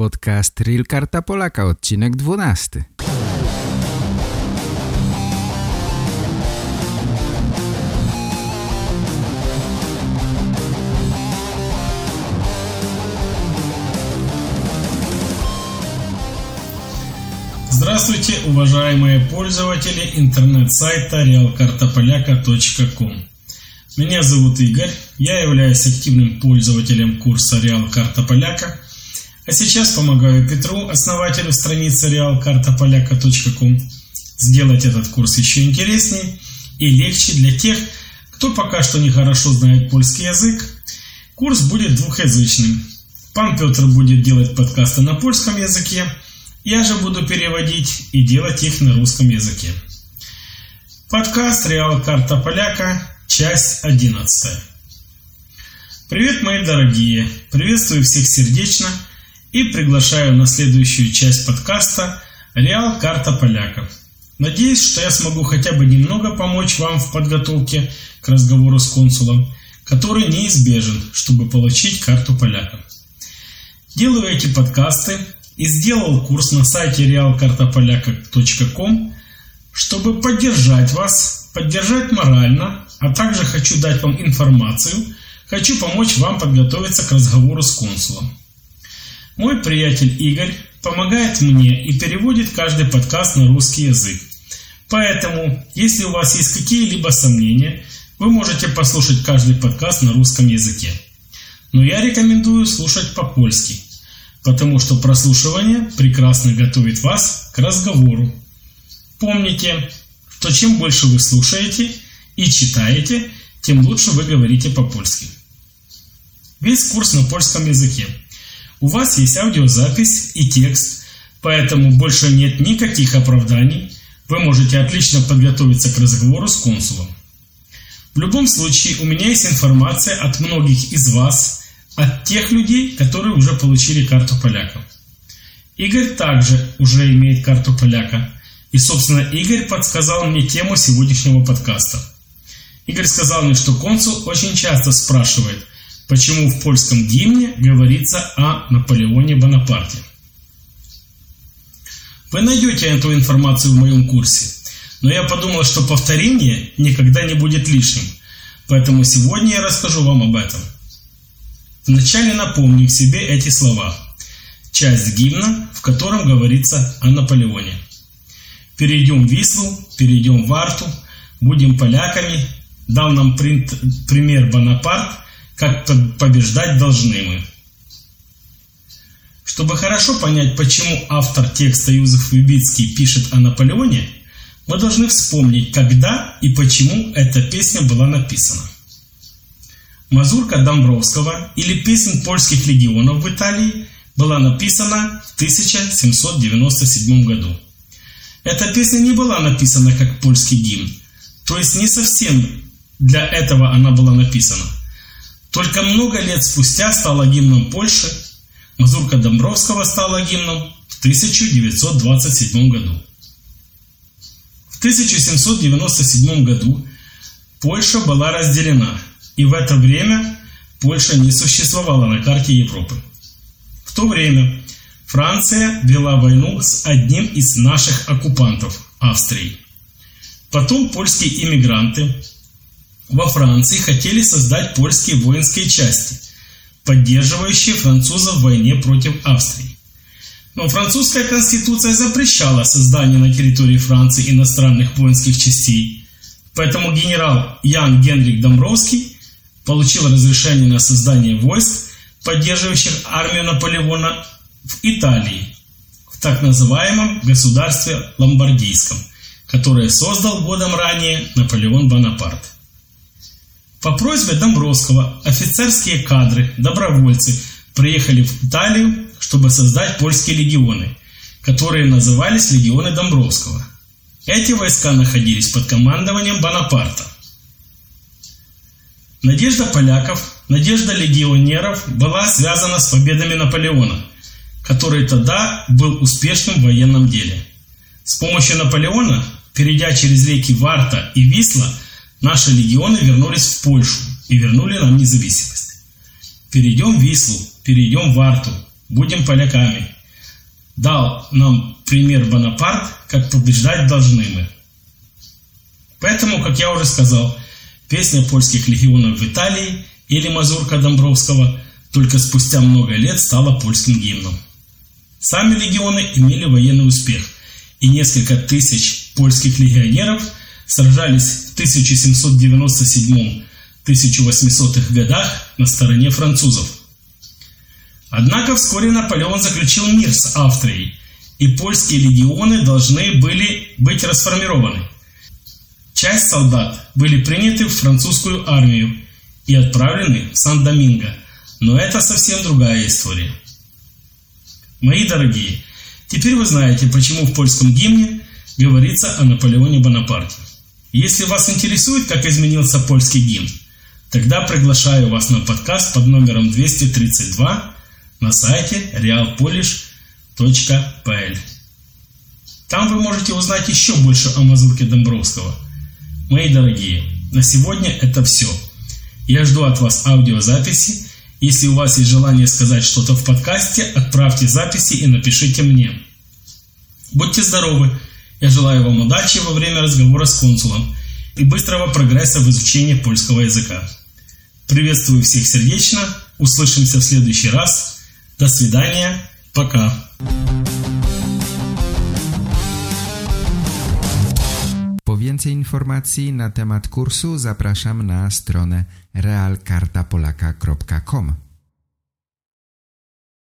Podcast Real Karta Polaka, odcinek 12. Здравствуйте, уважаемые пользователи интернет-сайта realkartapolaka.com. Меня зовут Игорь, я являюсь активным пользователем курса Real Карта Поляка, а сейчас помогаю Петру, основателю страницы realkartapolaka.com, сделать этот курс еще интереснее и легче для тех, кто пока что не хорошо знает польский язык. Курс будет двухязычным. Пан Петр будет делать подкасты на польском языке, я же буду переводить и делать их на русском языке. Подкаст «Реал Карта Поляка» Часть 11. Привет, мои дорогие! Приветствую всех сердечно и приглашаю на следующую часть подкаста «Реал. Карта поляка». Надеюсь, что я смогу хотя бы немного помочь вам в подготовке к разговору с консулом, который неизбежен, чтобы получить карту поляка. Делаю эти подкасты и сделал курс на сайте realkartapolyaka.com, чтобы поддержать вас, поддержать морально, а также хочу дать вам информацию, хочу помочь вам подготовиться к разговору с консулом. Мой приятель Игорь помогает мне и переводит каждый подкаст на русский язык. Поэтому, если у вас есть какие-либо сомнения, вы можете послушать каждый подкаст на русском языке. Но я рекомендую слушать по-польски, потому что прослушивание прекрасно готовит вас к разговору. Помните, что чем больше вы слушаете – и читаете, тем лучше вы говорите по-польски. Весь курс на польском языке. У вас есть аудиозапись и текст, поэтому больше нет никаких оправданий. Вы можете отлично подготовиться к разговору с консулом. В любом случае, у меня есть информация от многих из вас, от тех людей, которые уже получили карту поляка. Игорь также уже имеет карту поляка. И, собственно, Игорь подсказал мне тему сегодняшнего подкаста – Игорь сказал мне, что консул очень часто спрашивает, почему в польском гимне говорится о Наполеоне Бонапарте. Вы найдете эту информацию в моем курсе, но я подумал, что повторение никогда не будет лишним, поэтому сегодня я расскажу вам об этом. Вначале напомним себе эти слова. Часть гимна, в котором говорится о Наполеоне. Перейдем в Вислу, перейдем в Арту, будем поляками, дал нам пример Бонапарт, как побеждать должны мы. Чтобы хорошо понять, почему автор текста Юзеф Любицкий пишет о Наполеоне, мы должны вспомнить, когда и почему эта песня была написана. Мазурка Домбровского или песнь польских легионов в Италии была написана в 1797 году. Эта песня не была написана как польский гимн, то есть не совсем для этого она была написана. Только много лет спустя стала гимном Польши, Мазурка Домбровского стала гимном в 1927 году. В 1797 году Польша была разделена, и в это время Польша не существовала на карте Европы. В то время Франция вела войну с одним из наших оккупантов – Австрией. Потом польские иммигранты во Франции хотели создать польские воинские части, поддерживающие французов в войне против Австрии. Но французская конституция запрещала создание на территории Франции иностранных воинских частей, поэтому генерал Ян Генрик Домбровский получил разрешение на создание войск, поддерживающих армию Наполеона в Италии, в так называемом государстве Ломбардийском, которое создал годом ранее Наполеон Бонапарт. По просьбе Домбровского офицерские кадры, добровольцы приехали в Италию, чтобы создать польские легионы, которые назывались легионы Домбровского. Эти войска находились под командованием Бонапарта. Надежда поляков, надежда легионеров была связана с победами Наполеона, который тогда был успешным в военном деле. С помощью Наполеона, перейдя через реки Варта и Висла, Наши легионы вернулись в Польшу и вернули нам независимость. Перейдем в Вислу, перейдем в Арту, будем поляками. Дал нам пример Бонапарт, как побеждать должны мы. Поэтому, как я уже сказал, песня польских легионов в Италии или «Мазурка Домбровского» только спустя много лет стала польским гимном. Сами легионы имели военный успех, и несколько тысяч польских легионеров сражались в 1797-1800 годах на стороне французов. Однако вскоре Наполеон заключил мир с Австрией, и польские легионы должны были быть расформированы. Часть солдат были приняты в французскую армию и отправлены в Сан-Доминго, но это совсем другая история. Мои дорогие, теперь вы знаете, почему в польском гимне говорится о Наполеоне Бонапарте. Если вас интересует, как изменился польский гимн, тогда приглашаю вас на подкаст под номером 232 на сайте realpolish.pl. Там вы можете узнать еще больше о мазурке Домбровского. Мои дорогие, на сегодня это все. Я жду от вас аудиозаписи. Если у вас есть желание сказать что-то в подкасте, отправьте записи и напишите мне. Будьте здоровы! Я желаю вам удачи во время разговора с консулом и быстрого прогресса в изучении польского языка. Приветствую всех сердечно. Услышимся в следующий раз. До свидания. Пока. Po więcej informacji na temat kursu zapraszam na stronę realkartapolaka.com.